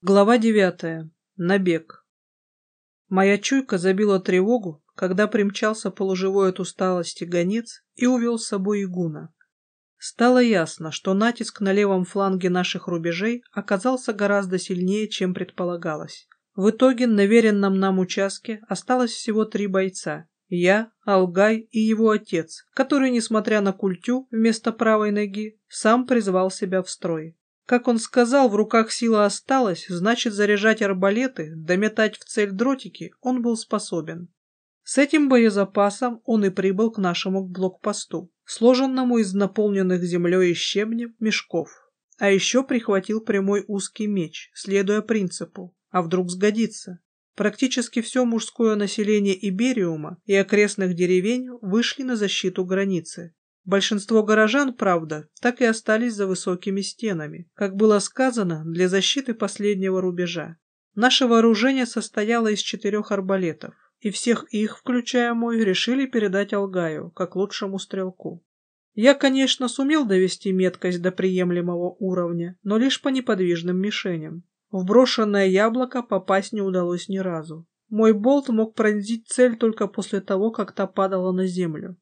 Глава девятая. Набег. Моя чуйка забила тревогу, когда примчался полуживой от усталости гонец и увел с собой игуна. Стало ясно, что натиск на левом фланге наших рубежей оказался гораздо сильнее, чем предполагалось. В итоге на веренном нам участке осталось всего три бойца. Я, Алгай и его отец, который, несмотря на культю вместо правой ноги, сам призвал себя в строй. Как он сказал, в руках сила осталась, значит заряжать арбалеты, дометать в цель дротики он был способен. С этим боезапасом он и прибыл к нашему блокпосту, сложенному из наполненных землей и щебнем мешков. А еще прихватил прямой узкий меч, следуя принципу «а вдруг сгодится?». Практически все мужское население Ибериума и окрестных деревень вышли на защиту границы, Большинство горожан, правда, так и остались за высокими стенами, как было сказано, для защиты последнего рубежа. Наше вооружение состояло из четырех арбалетов, и всех их, включая мой, решили передать Алгаю, как лучшему стрелку. Я, конечно, сумел довести меткость до приемлемого уровня, но лишь по неподвижным мишеням. В брошенное яблоко попасть не удалось ни разу. Мой болт мог пронзить цель только после того, как та падала на землю.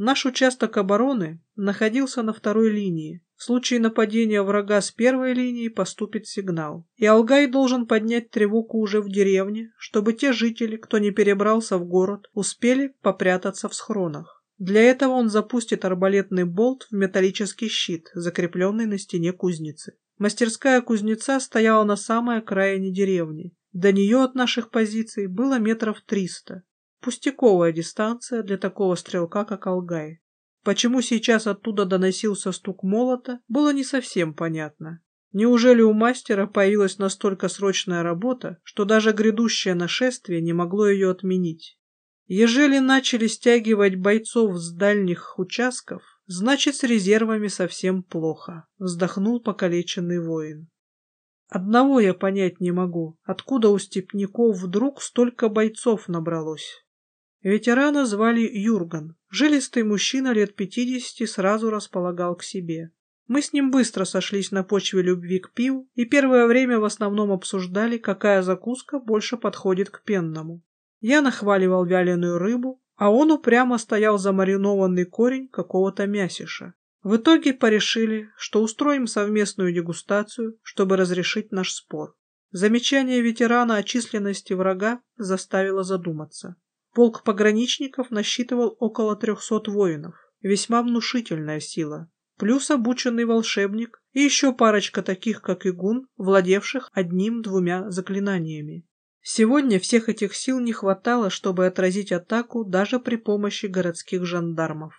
Наш участок обороны находился на второй линии. В случае нападения врага с первой линии поступит сигнал. И Алгай должен поднять тревогу уже в деревне, чтобы те жители, кто не перебрался в город, успели попрятаться в схронах. Для этого он запустит арбалетный болт в металлический щит, закрепленный на стене кузницы. Мастерская кузнеца стояла на самой окраине деревни. До нее от наших позиций было метров триста. Пустяковая дистанция для такого стрелка, как Алгай. Почему сейчас оттуда доносился стук молота, было не совсем понятно. Неужели у мастера появилась настолько срочная работа, что даже грядущее нашествие не могло ее отменить? Ежели начали стягивать бойцов с дальних участков, значит с резервами совсем плохо, вздохнул покалеченный воин. Одного я понять не могу, откуда у степняков вдруг столько бойцов набралось. Ветерана звали Юрган. Жилистый мужчина лет пятидесяти сразу располагал к себе. Мы с ним быстро сошлись на почве любви к пиву и первое время в основном обсуждали, какая закуска больше подходит к пенному. Я нахваливал вяленую рыбу, а он упрямо стоял за маринованный корень какого-то мясиша. В итоге порешили, что устроим совместную дегустацию, чтобы разрешить наш спор. Замечание ветерана о численности врага заставило задуматься. Полк пограничников насчитывал около трехсот воинов, весьма внушительная сила, плюс обученный волшебник и еще парочка таких, как Игун, владевших одним-двумя заклинаниями. Сегодня всех этих сил не хватало, чтобы отразить атаку даже при помощи городских жандармов.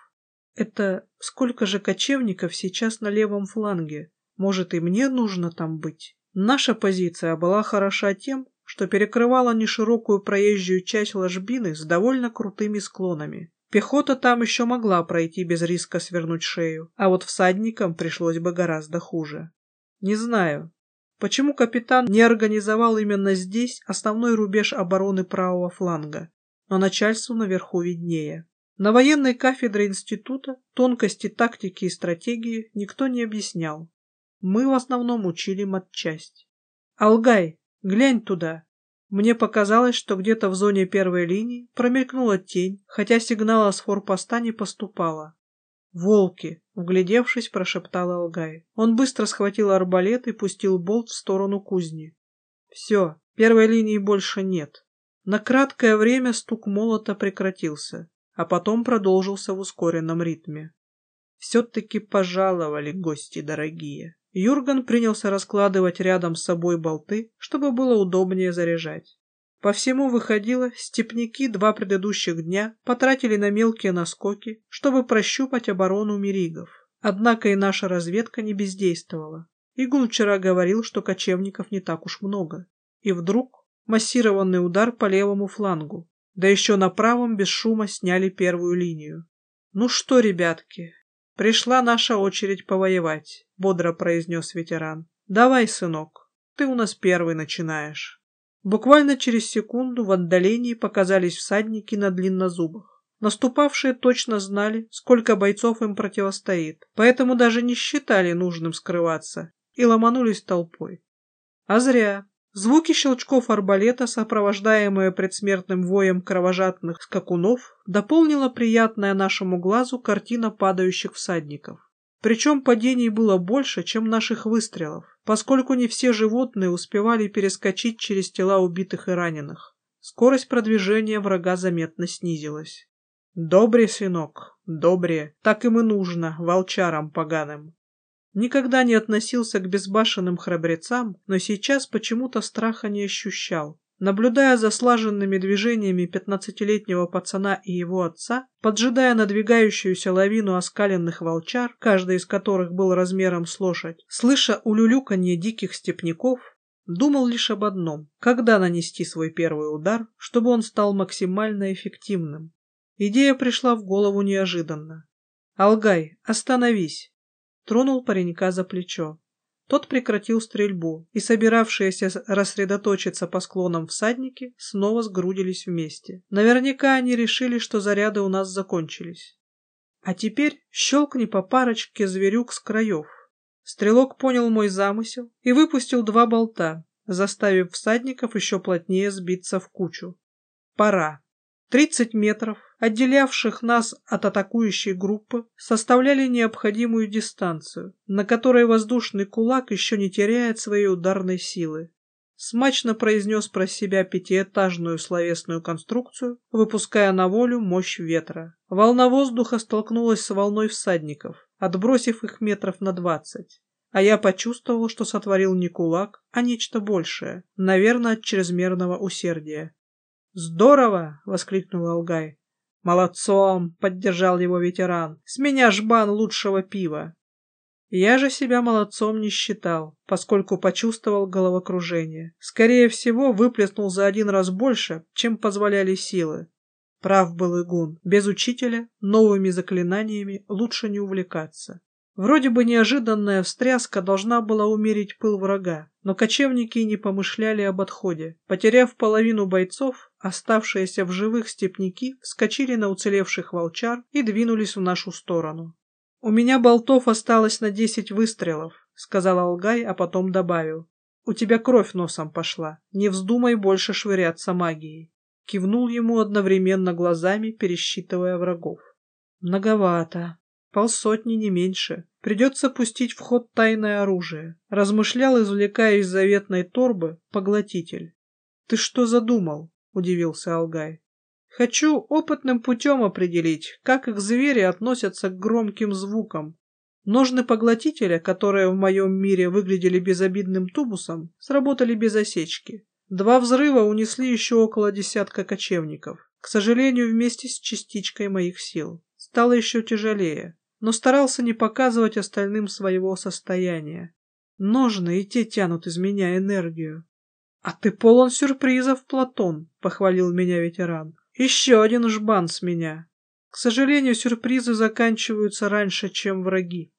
Это сколько же кочевников сейчас на левом фланге? Может, и мне нужно там быть? Наша позиция была хороша тем, что перекрывала неширокую проезжую часть ложбины с довольно крутыми склонами. Пехота там еще могла пройти без риска свернуть шею, а вот всадникам пришлось бы гораздо хуже. Не знаю, почему капитан не организовал именно здесь основной рубеж обороны правого фланга, но начальству наверху виднее. На военной кафедре института тонкости тактики и стратегии никто не объяснял. Мы в основном учили матчасть. «Алгай, Глянь туда. Мне показалось, что где-то в зоне первой линии промелькнула тень, хотя сигнала с форпоста не поступало. «Волки!» — вглядевшись, прошептал Алгай. Он быстро схватил арбалет и пустил болт в сторону кузни. «Все, первой линии больше нет». На краткое время стук молота прекратился, а потом продолжился в ускоренном ритме. «Все-таки пожаловали гости дорогие». Юрган принялся раскладывать рядом с собой болты, чтобы было удобнее заряжать. По всему выходило, степняки два предыдущих дня потратили на мелкие наскоки, чтобы прощупать оборону миригов. Однако и наша разведка не бездействовала. Игун вчера говорил, что кочевников не так уж много. И вдруг массированный удар по левому флангу. Да еще на правом без шума сняли первую линию. Ну что, ребятки, «Пришла наша очередь повоевать», — бодро произнес ветеран. «Давай, сынок, ты у нас первый начинаешь». Буквально через секунду в отдалении показались всадники на длиннозубах. Наступавшие точно знали, сколько бойцов им противостоит, поэтому даже не считали нужным скрываться и ломанулись толпой. А зря. Звуки щелчков арбалета, сопровождаемые предсмертным воем кровожадных скакунов, дополнила приятная нашему глазу картина падающих всадников. Причем падений было больше, чем наших выстрелов, поскольку не все животные успевали перескочить через тела убитых и раненых. Скорость продвижения врага заметно снизилась. «Добре, сынок, добре, так им и нужно, волчарам поганым». Никогда не относился к безбашенным храбрецам, но сейчас почему-то страха не ощущал. Наблюдая за слаженными движениями пятнадцатилетнего пацана и его отца, поджидая надвигающуюся лавину оскаленных волчар, каждый из которых был размером с лошадь, слыша улюлюканье диких степняков, думал лишь об одном – когда нанести свой первый удар, чтобы он стал максимально эффективным. Идея пришла в голову неожиданно. «Алгай, остановись!» Тронул паренька за плечо. Тот прекратил стрельбу, и собиравшиеся рассредоточиться по склонам всадники снова сгрудились вместе. Наверняка они решили, что заряды у нас закончились. А теперь щелкни по парочке зверюк с краев. Стрелок понял мой замысел и выпустил два болта, заставив всадников еще плотнее сбиться в кучу. Пора. Тридцать метров, отделявших нас от атакующей группы, составляли необходимую дистанцию, на которой воздушный кулак еще не теряет своей ударной силы. Смачно произнес про себя пятиэтажную словесную конструкцию, выпуская на волю мощь ветра. Волна воздуха столкнулась с волной всадников, отбросив их метров на двадцать. А я почувствовал, что сотворил не кулак, а нечто большее, наверное, от чрезмерного усердия. «Здорово!» — воскликнул Алгай. «Молодцом!» — поддержал его ветеран. «С меня жбан лучшего пива!» Я же себя молодцом не считал, поскольку почувствовал головокружение. Скорее всего, выплеснул за один раз больше, чем позволяли силы. Прав был Игун. Без учителя новыми заклинаниями лучше не увлекаться. Вроде бы неожиданная встряска должна была умерить пыл врага, но кочевники не помышляли об отходе. Потеряв половину бойцов, оставшиеся в живых степняки вскочили на уцелевших волчар и двинулись в нашу сторону. «У меня болтов осталось на десять выстрелов», — сказал Алгай, а потом добавил. «У тебя кровь носом пошла. Не вздумай больше швыряться магией». Кивнул ему одновременно глазами, пересчитывая врагов. «Многовато. Полсотни, не меньше. Придется пустить в ход тайное оружие. Размышлял, извлекая из заветной торбы, поглотитель. «Ты что задумал?» — удивился Алгай. «Хочу опытным путем определить, как их звери относятся к громким звукам. Ножны поглотителя, которые в моем мире выглядели безобидным тубусом, сработали без осечки. Два взрыва унесли еще около десятка кочевников. К сожалению, вместе с частичкой моих сил. Стало еще тяжелее но старался не показывать остальным своего состояния. Ножны и те тянут из меня энергию. — А ты полон сюрпризов, Платон, — похвалил меня ветеран. — Еще один жбан с меня. К сожалению, сюрпризы заканчиваются раньше, чем враги.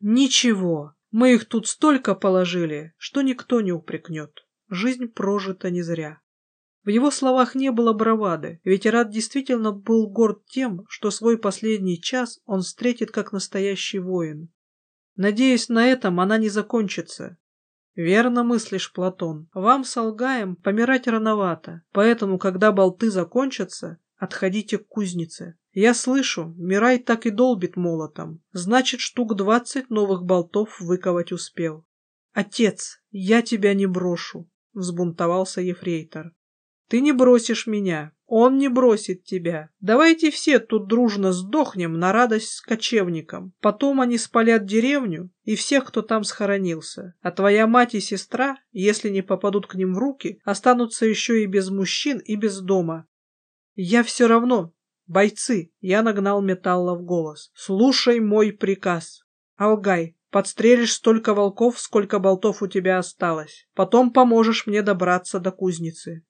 Ничего, мы их тут столько положили, что никто не упрекнет. Жизнь прожита не зря. В его словах не было бравады, ведь Ират действительно был горд тем, что свой последний час он встретит как настоящий воин. Надеюсь, на этом она не закончится. Верно мыслишь, Платон. Вам с Алгаем помирать рановато, поэтому, когда болты закончатся, отходите к кузнице. Я слышу, Мирай так и долбит молотом. Значит, штук двадцать новых болтов выковать успел. Отец, я тебя не брошу, взбунтовался ефрейтор. Ты не бросишь меня, он не бросит тебя. Давайте все тут дружно сдохнем на радость с кочевникам. Потом они спалят деревню и всех, кто там схоронился. А твоя мать и сестра, если не попадут к ним в руки, останутся еще и без мужчин и без дома. Я все равно. Бойцы, я нагнал металла в голос. Слушай мой приказ. Алгай, подстрелишь столько волков, сколько болтов у тебя осталось. Потом поможешь мне добраться до кузницы.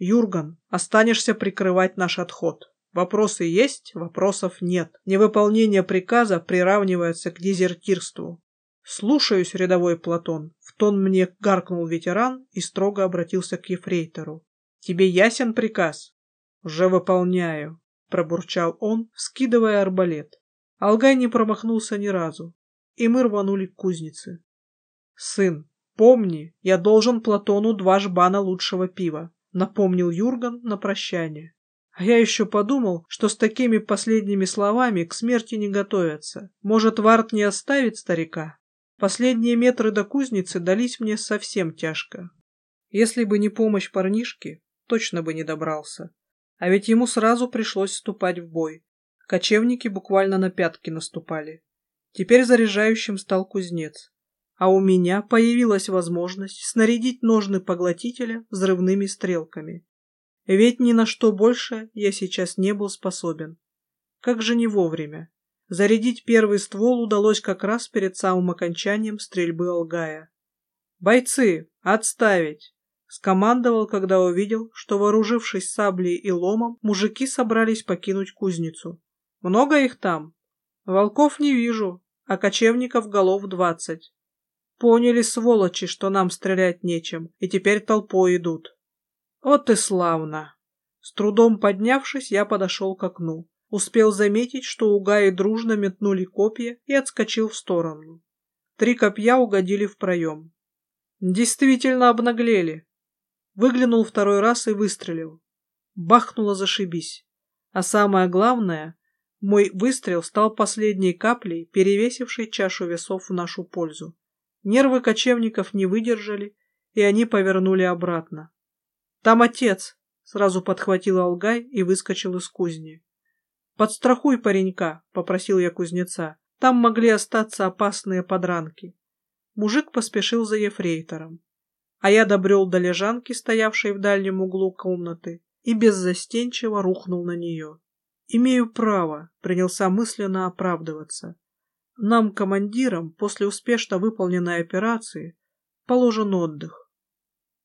Юрган, останешься прикрывать наш отход. Вопросы есть, вопросов нет. Невыполнение приказа приравнивается к дезертирству. Слушаюсь, рядовой Платон. В тон мне гаркнул ветеран и строго обратился к ефрейтору. Тебе ясен приказ? Уже выполняю, пробурчал он, вскидывая арбалет. Алгай не промахнулся ни разу, и мы рванули к кузнице. Сын, Помни, я должен Платону два жбана лучшего пива, напомнил Юрган на прощание. А я еще подумал, что с такими последними словами к смерти не готовятся. Может, Варт не оставит старика? Последние метры до кузницы дались мне совсем тяжко. Если бы не помощь парнишки, точно бы не добрался. А ведь ему сразу пришлось вступать в бой. Кочевники буквально на пятки наступали. Теперь заряжающим стал кузнец. А у меня появилась возможность снарядить ножны поглотителя взрывными стрелками. Ведь ни на что больше я сейчас не был способен. Как же не вовремя. Зарядить первый ствол удалось как раз перед самым окончанием стрельбы Алгая. «Бойцы, отставить!» Скомандовал, когда увидел, что, вооружившись саблей и ломом, мужики собрались покинуть кузницу. «Много их там?» «Волков не вижу, а кочевников голов двадцать. Поняли, сволочи, что нам стрелять нечем, и теперь толпой идут. Вот и славно. С трудом поднявшись, я подошел к окну. Успел заметить, что угаи дружно метнули копья и отскочил в сторону. Три копья угодили в проем. Действительно обнаглели. Выглянул второй раз и выстрелил. Бахнуло зашибись. А самое главное, мой выстрел стал последней каплей, перевесившей чашу весов в нашу пользу. Нервы кочевников не выдержали, и они повернули обратно. «Там отец!» — сразу подхватил Алгай и выскочил из кузни. «Подстрахуй паренька», — попросил я кузнеца. «Там могли остаться опасные подранки». Мужик поспешил за ефрейтором. А я добрел до лежанки, стоявшей в дальнем углу комнаты, и беззастенчиво рухнул на нее. «Имею право», — принялся мысленно оправдываться. «Нам, командирам, после успешно выполненной операции, положен отдых.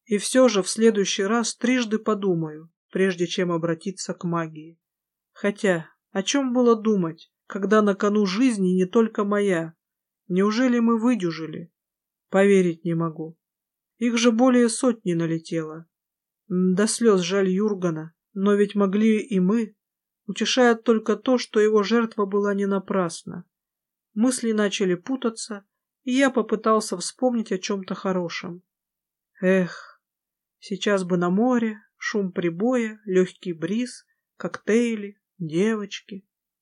И все же в следующий раз трижды подумаю, прежде чем обратиться к магии. Хотя, о чем было думать, когда на кону жизни не только моя? Неужели мы выдюжили? Поверить не могу. Их же более сотни налетело. До слез жаль Юргана, но ведь могли и мы. Утешает только то, что его жертва была не напрасна. Мысли начали путаться, и я попытался вспомнить о чем-то хорошем. Эх, Сейчас бы на море, шум прибоя, легкий бриз, коктейли, девочки.